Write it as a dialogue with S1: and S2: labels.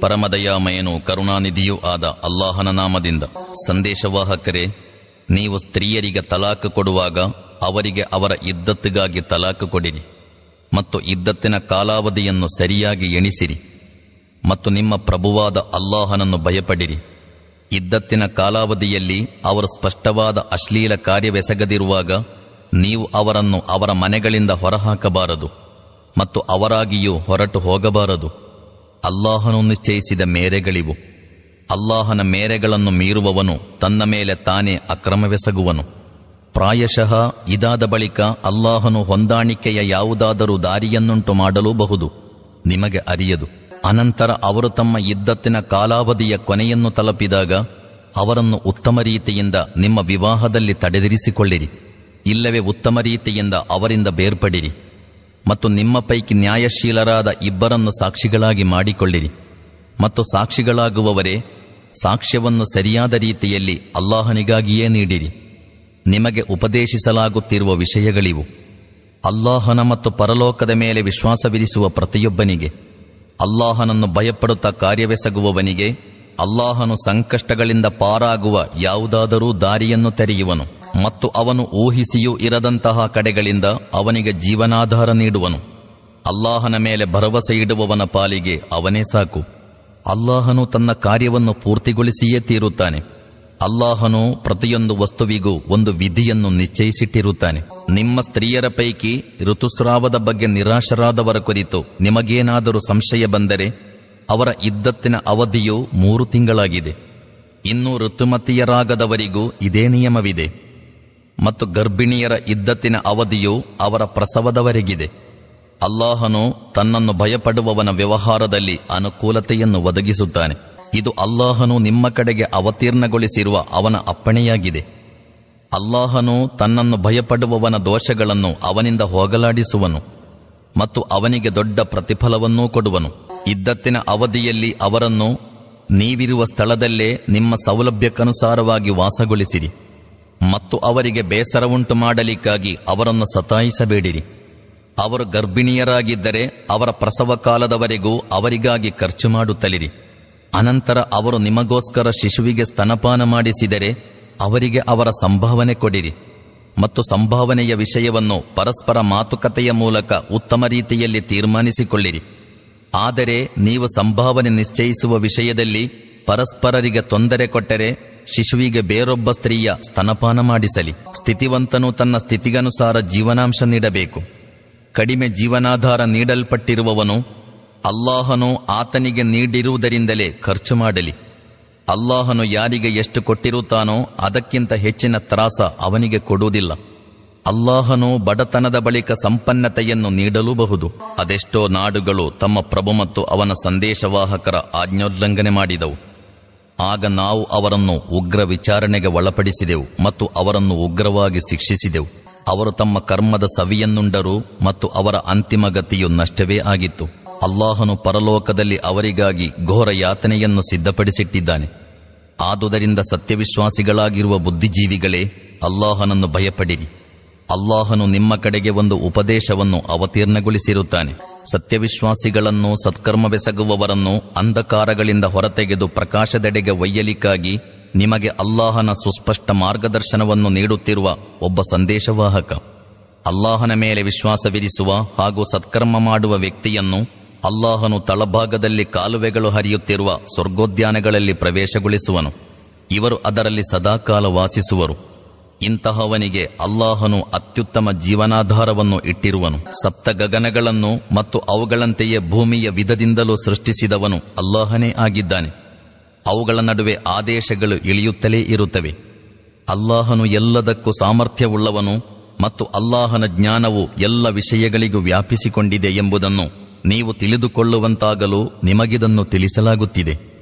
S1: ಪರಮದಯಾಮಯನು ಕರುಣಾನಿಧಿಯೂ ಆದ ಅಲ್ಲಾಹನ ನಾಮದಿಂದ ಸಂದೇಶವಾಹಕರೇ, ನೀವು ಸ್ತ್ರೀಯರಿಗೆ ತಲಾಖ್ ಕೊಡುವಾಗ ಅವರಿಗೆ ಅವರ ಇದ್ದತ್ತಿಗಾಗಿ ತಲಾಖ್ ಕೊಡಿರಿ ಮತ್ತು ಇದ್ದತ್ತಿನ ಕಾಲಾವಧಿಯನ್ನು ಸರಿಯಾಗಿ ಎಣಿಸಿರಿ ಮತ್ತು ನಿಮ್ಮ ಪ್ರಭುವಾದ ಅಲ್ಲಾಹನನ್ನು ಭಯಪಡಿರಿ. ಇದ್ದತ್ತಿನ ಕಾಲಾವಧಿಯಲ್ಲಿ ಅವರು ಸ್ಪಷ್ಟವಾದ ಅಶ್ಲೀಲ ಕಾರ್ಯವೆಸಗದಿರುವಾಗ ನೀವು ಅವರನ್ನು ಅವರ ಮನೆಗಳಿಂದ ಹೊರಹಾಕಬಾರದು. ಮತ್ತು ಅವರಾಗಿಯೂ ಹೊರಟು ಹೋಗಬಾರದು. ಅಲ್ಲಾಹನು ನಿಶ್ಚಯಿಸಿದ ಮೇರೆಗಳಿವು. ಅಲ್ಲಾಹನ ಮೇರೆಗಳನ್ನು ಮೀರುವವನು ತನ್ನ ಮೇಲೆ ತಾನೇ ಅಕ್ರಮವೆಸಗುವನು. ಪ್ರಾಯಶಃ ಇದಾದ ಬಳಿಕ ಅಲ್ಲಾಹನು ಹೊಂದಾಣಿಕೆಯ ಯಾವುದಾದರೂ ದಾರಿಯನ್ನುಂಟು ಮಾಡಲೂಬಹುದು. ನಿಮಗೆ ಅರಿಯದು. ಅನಂತರ ಅವರು ತಮ್ಮ ಇದ್ದತ್ತಿನ ಕಾಲಾವಧಿಯ ಕೊನೆಯನ್ನು ತಲುಪಿದಾಗ ಅವರನ್ನು ಉತ್ತಮ ರೀತಿಯಿಂದ ನಿಮ್ಮ ವಿವಾಹದಲ್ಲಿ ತಡೆದಿರಿಸಿಕೊಳ್ಳಿರಿ. ಇಲ್ಲವೇ ಉತ್ತಮ ರೀತಿಯಿಂದ ಅವರಿಂದ ಬೇರ್ಪಡಿರಿ. ಮತ್ತು ನಿಮ್ಮ ಪೈಕಿ ನ್ಯಾಯಶೀಲರಾದ ಇಬ್ಬರನ್ನು ಸಾಕ್ಷಿಗಳಾಗಿ ಮಾಡಿಕೊಳ್ಳಿರಿ. ಮತ್ತು ಸಾಕ್ಷಿಗಳಾಗುವವರೇ, ಸಾಕ್ಷ್ಯವನ್ನು ಸರಿಯಾದ ರೀತಿಯಲ್ಲಿ ಅಲ್ಲಾಹನಿಗಾಗಿಯೇ ನೀಡಿರಿ. ನಿಮಗೆ ಉಪದೇಶಿಸಲಾಗುತ್ತಿರುವ ವಿಷಯಗಳಿವು. ಅಲ್ಲಾಹನ ಮತ್ತು ಪರಲೋಕದ ಮೇಲೆ ವಿಶ್ವಾಸವಿರಿಸುವ ಪ್ರತಿಯೊಬ್ಬನಿಗೆ, ಅಲ್ಲಾಹನನ್ನು ಭಯಪಡುತ್ತಾ ಕಾರ್ಯವೆಸಗುವವನಿಗೆ, ಅಲ್ಲಾಹನು ಸಂಕಷ್ಟಗಳಿಂದ ಪಾರಾಗುವ ಯಾವುದಾದರೂ ದಾರಿಯನ್ನು ತೆರೆಯುವನು. ಮತ್ತು ಅವನು ಊಹಿಸಿಯೂ ಇರದಂತಹ ಕಡೆಗಳಿಂದ ಅವನಿಗೆ ಜೀವನಾಧಾರ ನೀಡುವನು. ಅಲ್ಲಾಹನ ಮೇಲೆ ಭರವಸೆ ಇಡುವವನ ಪಾಲಿಗೆ ಅವನೇ ಸಾಕು. ಅಲ್ಲಾಹನು ತನ್ನ ಕಾರ್ಯವನ್ನು ಪೂರ್ತಿಗೊಳಿಸಿಯೇ ತೀರುತ್ತಾನೆ. ಅಲ್ಲಾಹನು ಪ್ರತಿಯೊಂದು ವಸ್ತುವಿಗೂ ಒಂದು ವಿಧಿಯನ್ನು ನಿಶ್ಚಯಿಸಿಟ್ಟಿರುತ್ತಾನೆ. ನಿಮ್ಮ ಸ್ತ್ರೀಯರ ಪೈಕಿ ಋತುಸ್ರಾವದ ಬಗ್ಗೆ ನಿರಾಶರಾದವರ ಕುರಿತು ನಿಮಗೇನಾದರೂ ಸಂಶಯ ಬಂದರೆ ಅವರ ಇದ್ದತ್ತಿನ ಅವಧಿಯು ಮೂರು ತಿಂಗಳಾಗಿದೆ. ಇನ್ನು ಋತುಮತಿಯರಾಗದವರಿಗೂ ಇದೇ ನಿಯಮವಿದೆ. ಮತ್ತು ಗರ್ಭಿಣಿಯರ ಇದ್ದತ್ತಿನ ಅವಧಿಯು ಅವರ ಪ್ರಸವದವರೆಗಿದೆ. ಅಲ್ಲಾಹನು ತನ್ನನ್ನು ಭಯಪಡುವವನ ವ್ಯವಹಾರದಲ್ಲಿ ಅನುಕೂಲತೆಯನ್ನು ಒದಗಿಸುತ್ತಾನೆ. ಇದು ಅಲ್ಲಾಹನು ನಿಮ್ಮ ಕಡೆಗೆ ಅವತೀರ್ಣಗೊಳಿಸಿರುವ ಅವನ ಅಪ್ಪಣೆಯಾಗಿದೆ. ಅಲ್ಲಾಹನು ತನ್ನನ್ನು ಭಯಪಡುವವನ ದೋಷಗಳನ್ನು ಅವನಿಂದ ಹೋಗಲಾಡಿಸುವನು ಮತ್ತು ಅವನಿಗೆ ದೊಡ್ಡ ಪ್ರತಿಫಲವನ್ನೂ ಕೊಡುವನು. ಇದ್ದತ್ತಿನ ಅವಧಿಯಲ್ಲಿ ಅವರನ್ನು ನೀವಿರುವ ಸ್ಥಳದಲ್ಲೇ ನಿಮ್ಮ ಸೌಲಭ್ಯಕ್ಕನುಸಾರವಾಗಿ ವಾಸಗೊಳಿಸಿರಿ. ಮತ್ತು ಅವರಿಗೆ ಬೇಸರವುಂಟು ಮಾಡಲಿಕ್ಕಾಗಿ ಅವರನ್ನು ಸತಾಯಿಸಬೇಡಿರಿ. ಅವರು ಗರ್ಭಿಣಿಯರಾಗಿದ್ದರೆ ಅವರ ಪ್ರಸವ ಕಾಲದವರೆಗೂ ಅವರಿಗಾಗಿ ಖರ್ಚು ಮಾಡುತ್ತಲಿರಿ. ಅನಂತರ ಅವರು ನಿಮಗೋಸ್ಕರ ಶಿಶುವಿಗೆ ಸ್ತನಪಾನ ಮಾಡಿಸಿದರೆ ಅವರಿಗೆ ಅವರ ಸಂಭಾವನೆ ಕೊಡಿರಿ. ಮತ್ತು ಸಂಭಾವನೆಯ ವಿಷಯವನ್ನು ಪರಸ್ಪರ ಮಾತುಕತೆಯ ಮೂಲಕ ಉತ್ತಮ ರೀತಿಯಲ್ಲಿ ತೀರ್ಮಾನಿಸಿಕೊಳ್ಳಿರಿ. ಆದರೆ ನೀವು ಸಂಭಾವನೆ ನಿಶ್ಚಯಿಸುವ ವಿಷಯದಲ್ಲಿ ಪರಸ್ಪರರಿಗೆ ತೊಂದರೆ ಕೊಟ್ಟರೆ ಶಿಶುವಿಗೆ ಬೇರೊಬ್ಬ ಸ್ತ್ರೀಯ ಸ್ತನಪಾನ ಮಾಡಿಸಲಿ. ಸ್ಥಿತಿವಂತನು ತನ್ನ ಸ್ಥಿತಿಗನುಸಾರ ಜೀವನಾಂಶ ನೀಡಬೇಕು. ಕಡಿಮೆ ಜೀವನಾಧಾರ ನೀಡಲ್ಪಟ್ಟಿರುವವನು ಅಲ್ಲಾಹನು ಆತನಿಗೆ ನೀಡಿರುವುದರಿಂದಲೇ ಖರ್ಚು ಮಾಡಲಿ. ಅಲ್ಲಾಹನು ಯಾರಿಗೆ ಎಷ್ಟು ಕೊಟ್ಟಿರುತ್ತಾನೋ ಅದಕ್ಕಿಂತ ಹೆಚ್ಚಿನ ತ್ರಾಸ ಅವನಿಗೆ ಕೊಡುವುದಿಲ್ಲ. ಅಲ್ಲಾಹನು ಬಡತನದ ಬಳಿಕ ಸಂಪನ್ನತೆಯನ್ನು ನೀಡಲೂಬಹುದು. ಅದೆಷ್ಟೋ ನಾಡುಗಳು ತಮ್ಮ ಪ್ರಭು ಮತ್ತು ಅವನ ಸಂದೇಶವಾಹಕರ ಆಜ್ಞೋಲ್ಲಂಘನೆ ಮಾಡಿದವು. ಆಗ ನಾವು ಅವರನ್ನು ಉಗ್ರ ವಿಚಾರಣೆಗೆ ಒಳಪಡಿಸಿದೆವು ಮತ್ತು ಅವರನ್ನು ಉಗ್ರವಾಗಿ ಶಿಕ್ಷಿಸಿದೆವು. ಅವರು ತಮ್ಮ ಕರ್ಮದ ಸವಿಯನ್ನುಂಡರು ಮತ್ತು ಅವರ ಅಂತಿಮ ಗತಿಯು ನಷ್ಟವೇ ಆಗಿತ್ತು. ಅಲ್ಲಾಹನು ಪರಲೋಕದಲ್ಲಿ ಅವರಿಗಾಗಿ ಘೋರ ಯಾತನೆಯನ್ನು ಸಿದ್ಧಪಡಿಸಿಟ್ಟಿದ್ದಾನೆ. ಆದುದರಿಂದ ಸತ್ಯವಿಶ್ವಾಸಿಗಳಾಗಿರುವ ಬುದ್ಧಿಜೀವಿಗಳೇ, ಅಲ್ಲಾಹನನ್ನು ಭಯಪಡಿರಿ. ಅಲ್ಲಾಹನು ನಿಮ್ಮ ಕಡೆಗೆ ಒಂದು ಉಪದೇಶವನ್ನು ಅವತೀರ್ಣಗೊಳಿಸಿರುತ್ತಾನೆ. ಸತ್ಯವಿಶ್ವಾಸಿಗಳನ್ನು ಸತ್ಕರ್ಮವೆಸಗುವವರನ್ನು ಅಂಧಕಾರಗಳಿಂದ ಹೊರತೆಗೆದು ಪ್ರಕಾಶದೆಡೆಗೆ ಒಯ್ಯಲಿಕ್ಕಾಗಿ ನಿಮಗೆ ಅಲ್ಲಾಹನ ಸುಸ್ಪಷ್ಟ ಮಾರ್ಗದರ್ಶನವನ್ನು ನೀಡುತ್ತಿರುವ ಒಬ್ಬ ಸಂದೇಶವಾಹಕ. ಅಲ್ಲಾಹನ ಮೇಲೆ ವಿಶ್ವಾಸವಿರಿಸುವ ಹಾಗೂ ಸತ್ಕರ್ಮ ಮಾಡುವ ವ್ಯಕ್ತಿಯನ್ನು ಅಲ್ಲಾಹನು ತಳಭಾಗದಲ್ಲಿ ಕಾಲುವೆಗಳು ಹರಿಯುತ್ತಿರುವ ಸ್ವರ್ಗೋದ್ಯಾನಗಳಲ್ಲಿ ಪ್ರವೇಶಗೊಳಿಸುವನು. ಇವರು ಅದರಲ್ಲಿ ಸದಾಕಾಲ ವಾಸಿಸುವರು. ಇಂತಹವನಿಗೆ ಅಲ್ಲಾಹನು ಅತ್ಯುತ್ತಮ ಜೀವನಾಧಾರವನ್ನು ಇಟ್ಟಿರುವನು. ಸಪ್ತ ಗಗನಗಳನ್ನು ಮತ್ತು ಅವುಗಳಂತೆಯೇ ಭೂಮಿಯ ವಿಧದಿಂದಲೂ ಸೃಷ್ಟಿಸಿದವನು ಅಲ್ಲಾಹನೇ ಆಗಿದ್ದಾನೆ. ಅವುಗಳ ನಡುವೆ ಆದೇಶಗಳು ಇಳಿಯುತ್ತಲೇ ಇರುತ್ತವೆ. ಅಲ್ಲಾಹನು ಎಲ್ಲದಕ್ಕೂ ಸಾಮರ್ಥ್ಯವುಳ್ಳವನು ಮತ್ತು ಅಲ್ಲಾಹನ ಜ್ಞಾನವು ಎಲ್ಲ ವಿಷಯಗಳಿಗೂ ವ್ಯಾಪಿಸಿಕೊಂಡಿದೆ ಎಂಬುದನ್ನು ನೀವು ತಿಳಿದುಕೊಳ್ಳುವಂತಾಗಲು ನಿಮಗಿದನ್ನು ತಿಳಿಸಲಾಗುತ್ತಿದೆ.